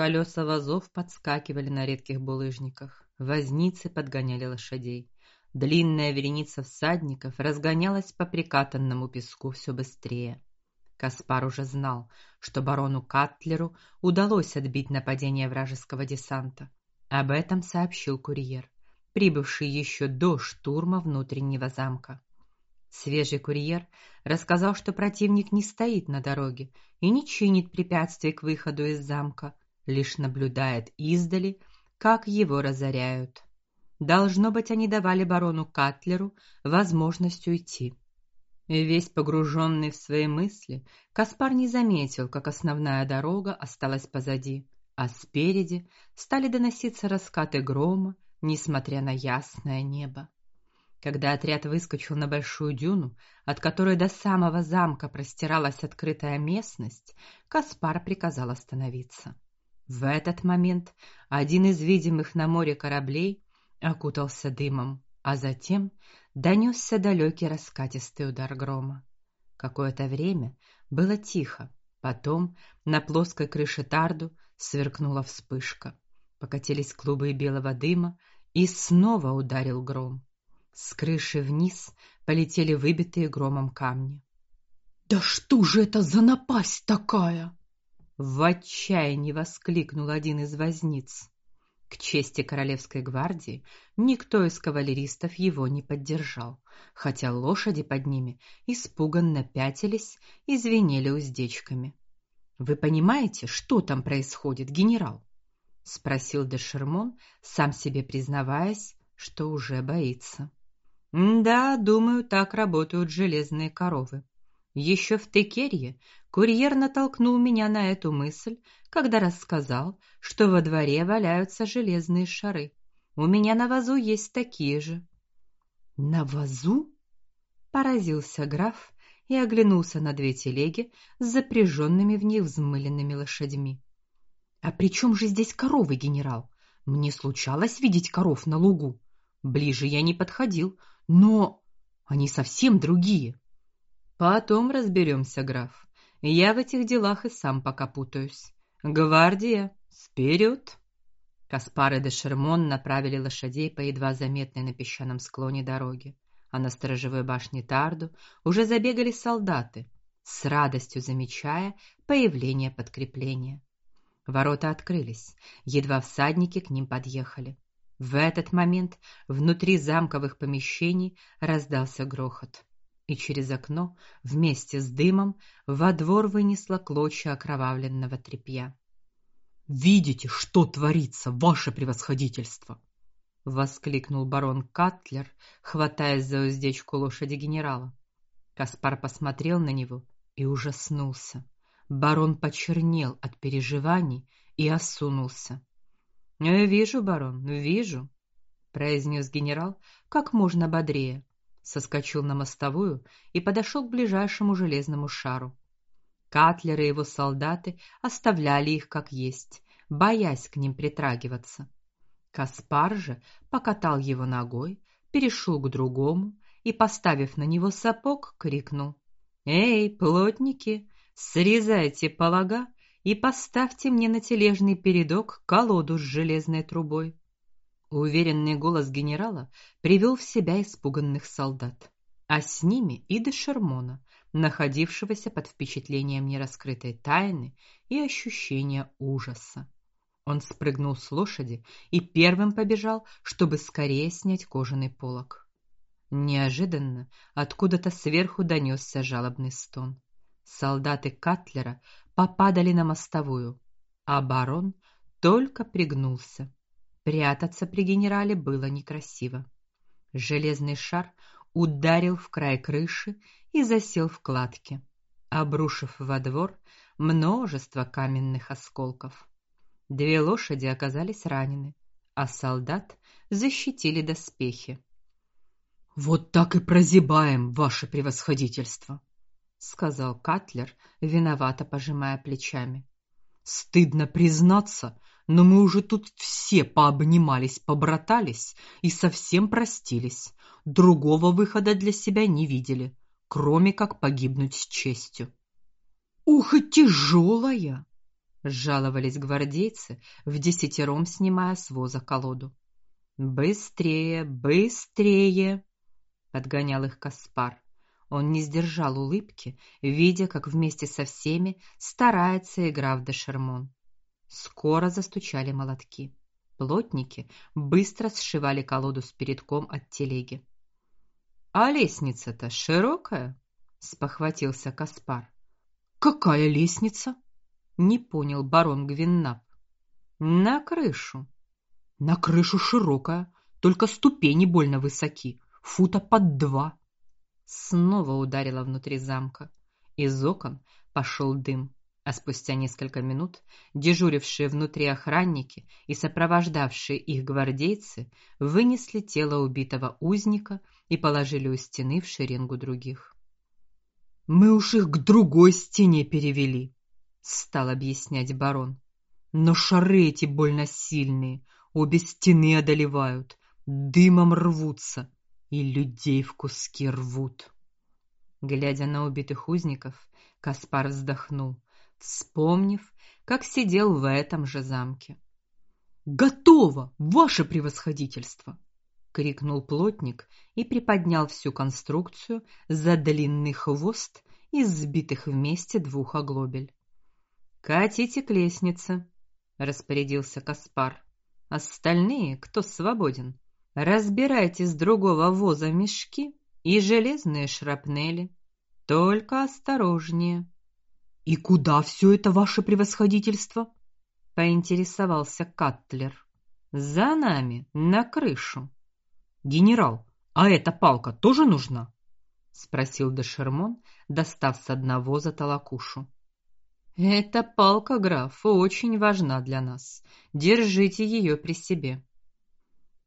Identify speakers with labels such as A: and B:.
A: Колеса вазов подскакивали на редких булыжниках, возницы подгоняли лошадей. Длинная вереница всадников разгонялась по прикатанному песку все быстрее. Каспар уже знал, что барону Катлеру удалось отбить нападение вражеского десанта. Об этом сообщил курьер, прибывший еще до штурма внутреннего замка. Свежий курьер рассказал, что противник не стоит на дороге и не чинит препятствий к выходу из замка, лишь наблюдает издали, как его разоряют. Должно быть, они давали барону Катлеру возможность уйти. Весь погруженный в свои мысли, Каспар не заметил, как основная дорога осталась позади, а спереди стали доноситься раскаты грома, несмотря на ясное небо. Когда отряд выскочил на большую дюну, от которой до самого замка простиралась открытая местность, Каспар приказал остановиться. В этот момент один из видимых на море кораблей окутался дымом, а затем донесся далекий раскатистый удар грома. Какое-то время было тихо. Потом на плоской крыше Тарду сверкнула вспышка. Покатились клубы белого дыма, и снова ударил гром. С крыши вниз полетели выбитые громом камни.
B: Да что же это за напасть такая?
A: В отчаянии воскликнул один из возниц. К чести королевской гвардии, никто из кавалеристов его не поддержал, хотя лошади под ними испуганно пятились и звенели уздечками. Вы понимаете, что там происходит, генерал? спросил де Шермон, сам себе признаваясь, что уже боится. Да, думаю, так работают железные коровы. Еще в Текерье курьер натолкнул меня на эту мысль, когда рассказал, что во дворе валяются железные шары. У меня на вазу есть такие же.
B: На вазу?
A: Поразился граф и оглянулся на две телеги с запряженными в них взмыленными лошадьми.
B: А при чем же здесь коровы, генерал? Мне случалось видеть коров на лугу. Ближе я не подходил, но они совсем другие.
A: Потом разберемся, граф. Я в этих делах и сам пока путаюсь. Гвардия, вперед! Каспар и де Шермон направили лошадей по едва заметной на песчаном склоне дороги, а на сторожевой башне Тарду уже забегали солдаты, с радостью замечая появление подкрепления. Ворота открылись, едва всадники к ним подъехали. В этот момент внутри замковых помещений раздался грохот и через окно вместе с дымом во двор вынесло клочья окровавленного тряпья.
B: Видите, что творится, ваше превосходительство,
A: воскликнул барон Катлер, хватаясь за уздечку лошади генерала. Каспар посмотрел на него и ужаснулся. Барон почернел от переживаний и осунулся. "Я вижу, барон, вижу", произнес генерал как можно бодрее соскочил на мостовую и подошел к ближайшему железному шару. Катлеры и его солдаты оставляли их как есть, боясь к ним притрагиваться. Каспар же покатал его ногой, перешел к другому и, поставив на него сапог, крикнул: "Эй, плотники, срезайте полога и поставьте мне на тележный передок колоду с железной трубой". Уверенный голос генерала привел в себя испуганных солдат, а с ними и де Шермона, находившегося под впечатлением нераскрытой тайны и ощущения ужаса. Он спрыгнул с лошади и первым побежал, чтобы скорее снять кожаный полог. Неожиданно откуда-то сверху донесся жалобный стон. Солдаты Катлера попадали на мостовую, а барон только пригнулся. Прятаться при генерале было некрасиво. Железный шар ударил в край крыши и засел в кладке, обрушив во двор множество каменных осколков. Две лошади оказались ранены, а солдат защитили доспехи.
B: Вот так и прозябаем, ваше превосходительство,
A: сказал Катлер, виновато пожимая плечами.
B: Стыдно признаться, но мы уже тут все пообнимались, побратались и совсем простились. Другого выхода для себя не видели, кроме как погибнуть с честью. Ух, и тяжелая!»
A: жаловались гвардейцы, в десятером снимая с воза колоду. Быстрее, быстрее, подгонял их Каспар. Он не сдержал улыбки, видя, как вместе со всеми старается игра в дешермон. Скоро застучали молотки. Плотники быстро сшивали колоду с передком от телеги. А лестница-то широкая, спохватился Каспар.
B: Какая лестница?
A: Не понял барон Гвиннап. На крышу.
B: На крышу широкая, только ступени больно высоки, фута под два.
A: Снова ударило внутри замка. Из окон пошел дым, а спустя несколько минут дежурившие внутри охранники и сопровождавшие их гвардейцы вынесли тело убитого узника и положили у стены в шеренгу других.
B: Мы уж их к другой стене перевели, стал объяснять барон. Но шары эти больно сильные, обе стены одолевают, дымом рвутся и людей в куски рвут.
A: Глядя на убитых узников, Каспар вздохнул, вспомнив, как сидел в этом же замке.
B: Готово, ваше превосходительство,
A: крикнул плотник и приподнял всю конструкцию за длинный хвост из сбитых вместе двух оглобель. Катите к лестнице, распорядился Каспар. Остальные, кто свободен, разбирайте с другого воза мешки и железные шрапнели. Только осторожнее.
B: И куда все это ваше превосходительство?
A: поинтересовался Катлер. За нами, на крышу.
B: Генерал, а эта палка тоже нужна?
A: спросил де Шермон, достав с одного за толокушу. Эта палка, граф, очень важна для нас. Держите ее при себе.